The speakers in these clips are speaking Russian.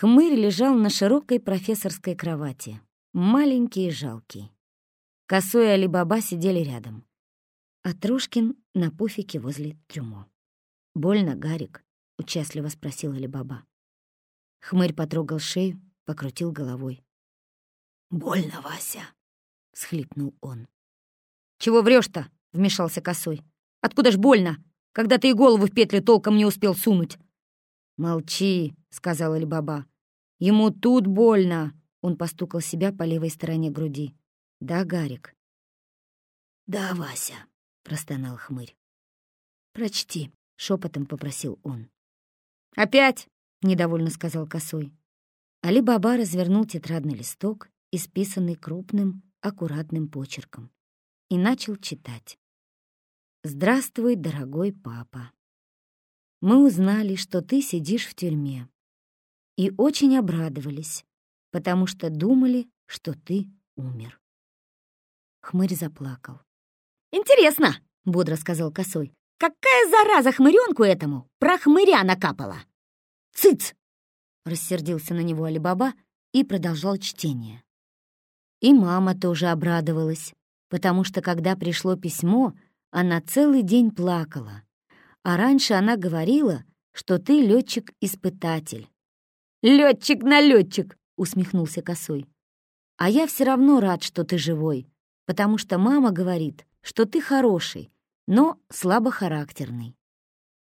Хмырь лежал на широкой профессорской кровати, маленький и жалкий. Косой и Алибаба сидели рядом, а Трушкин на пуфике возле трюмо. «Больно, Гарик?» — участливо спросил Алибаба. Хмырь потрогал шею, покрутил головой. «Больно, Вася!» — схлипнул он. «Чего врешь-то?» — вмешался Косой. «Откуда ж больно, когда ты и голову в петли толком не успел сунуть?» «Молчи», — сказал Алибаба. «Ему тут больно!» — он постукал себя по левой стороне груди. «Да, Гарик?» «Да, Вася», — простонал хмырь. «Прочти», — шепотом попросил он. «Опять?» — недовольно сказал Косой. Али-Баба развернул тетрадный листок, исписанный крупным, аккуратным почерком, и начал читать. «Здравствуй, дорогой папа. Мы узнали, что ты сидишь в тюрьме, и очень обрадовались, потому что думали, что ты умер». Хмырь заплакал. «Интересно!» — бодро сказал Косой. «Какая зараза хмыренку этому про хмыря накапала!» «Цыц!» — рассердился на него Алибаба и продолжал чтение. И мама тоже обрадовалась, потому что, когда пришло письмо, она целый день плакала. А раньше она говорила, что ты летчик испытатель Летчик на летчик, усмехнулся Косой. «А я все равно рад, что ты живой, потому что мама говорит, что ты хороший, но слабохарактерный».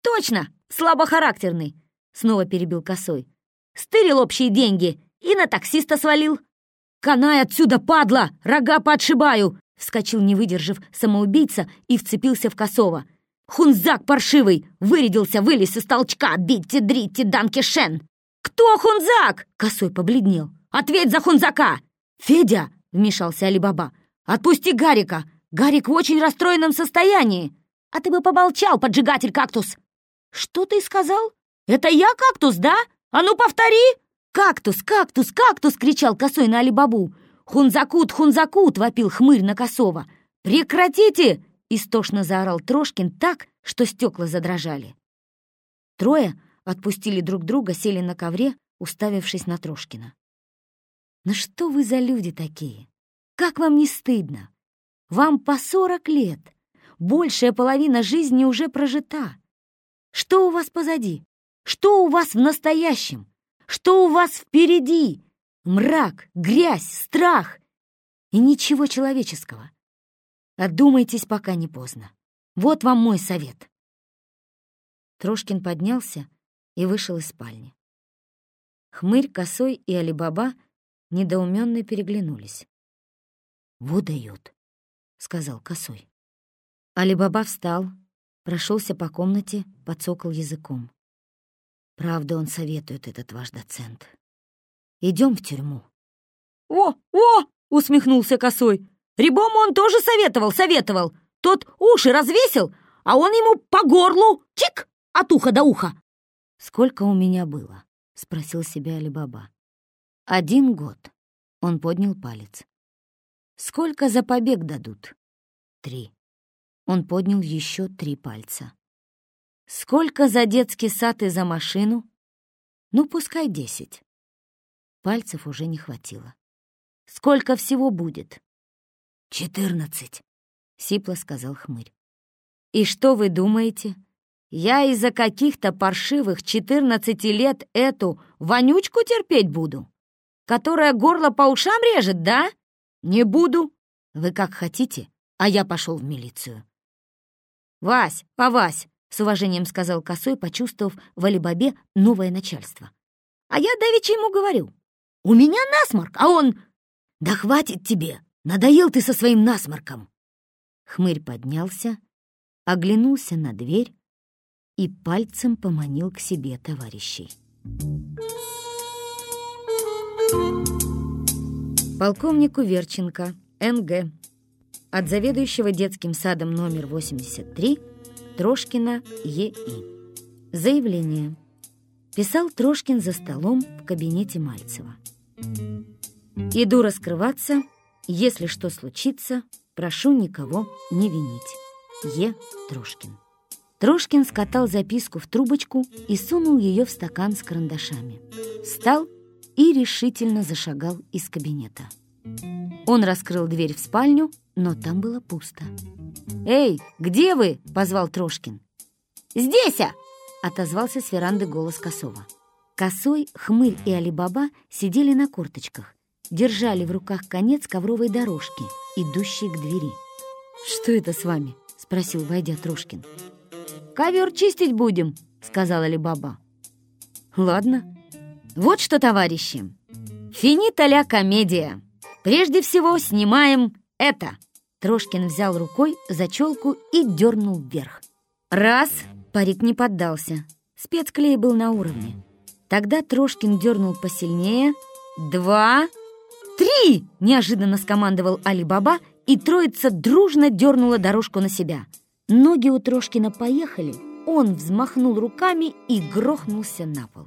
«Точно, слабохарактерный!» — снова перебил Косой. «Стырил общие деньги и на таксиста свалил». «Канай отсюда, падла! Рога подшибаю!» — вскочил, не выдержав, самоубийца и вцепился в Косова. «Хунзак паршивый! Вырядился, вылез из толчка! Битти, дритти, данки, шен!» «Кто Хунзак?» — Косой побледнел. «Ответь за Хунзака!» «Федя!» — вмешался Алибаба. «Отпусти Гарика! Гарик в очень расстроенном состоянии!» «А ты бы помолчал, поджигатель кактус!» «Что ты сказал?» «Это я кактус, да? А ну повтори!» «Кактус, кактус, кактус!» — кричал косой на Алибабу. «Хунзакут, хунзакут!» — вопил хмырь на косого. «Прекратите!» — истошно заорал Трошкин так, что стекла задрожали. Трое отпустили друг друга, сели на ковре, уставившись на Трошкина. «Ну что вы за люди такие? Как вам не стыдно? Вам по сорок лет. Большая половина жизни уже прожита. Что у вас позади? Что у вас в настоящем? Что у вас впереди? Мрак, грязь, страх и ничего человеческого. Одумайтесь, пока не поздно. Вот вам мой совет. Трошкин поднялся и вышел из спальни. Хмырь, Косой и Алибаба недоуменно переглянулись. «Вот дают», — сказал Косой. Алибаба встал, прошелся по комнате, подсокал языком. Правда, он советует этот ваш доцент. Идем в тюрьму. «О, о!» — усмехнулся Косой. «Рябому он тоже советовал, советовал. Тот уши развесил, а он ему по горлу, чик, от уха до уха». «Сколько у меня было?» — спросил себя Алибаба. «Один год». Он поднял палец. «Сколько за побег дадут?» «Три». Он поднял еще три пальца. Сколько за детский сад и за машину? Ну, пускай десять. Пальцев уже не хватило. Сколько всего будет? Четырнадцать, — сипло сказал хмырь. И что вы думаете? Я из-за каких-то паршивых четырнадцати лет эту вонючку терпеть буду? Которая горло по ушам режет, да? Не буду. Вы как хотите, а я пошел в милицию. «Вась, Вась, с уважением сказал Косой, почувствовав в Алибабе новое начальство. «А я давеча ему говорю, у меня насморк, а он...» «Да хватит тебе! Надоел ты со своим насморком!» Хмырь поднялся, оглянулся на дверь и пальцем поманил к себе товарищей. Полковнику Верченко, НГ, от заведующего детским садом номер 83 Трошкина Е.И. Заявление. Писал Трошкин за столом в кабинете Мальцева. Иду раскрываться. Если что случится, прошу никого не винить. Е. Трошкин. Трошкин скатал записку в трубочку и сунул ее в стакан с карандашами. Встал и решительно зашагал из кабинета. Он раскрыл дверь в спальню, но там было пусто. «Эй, где вы?» — позвал Трошкин. «Здесь!» — отозвался с веранды голос Косова. Косой, Хмырь и Алибаба сидели на корточках, держали в руках конец ковровой дорожки, идущей к двери. «Что это с вами?» — спросил, войдя Трошкин. «Ковер чистить будем», — сказала Алибаба. «Ладно. Вот что, товарищи. Финита ля комедия. Прежде всего снимаем это». Трошкин взял рукой за челку и дернул вверх. «Раз!» — парик не поддался. Спецклей был на уровне. Тогда Трошкин дернул посильнее. «Два! Три!» — неожиданно скомандовал Али-Баба, и троица дружно дернула дорожку на себя. Ноги у Трошкина поехали, он взмахнул руками и грохнулся на пол.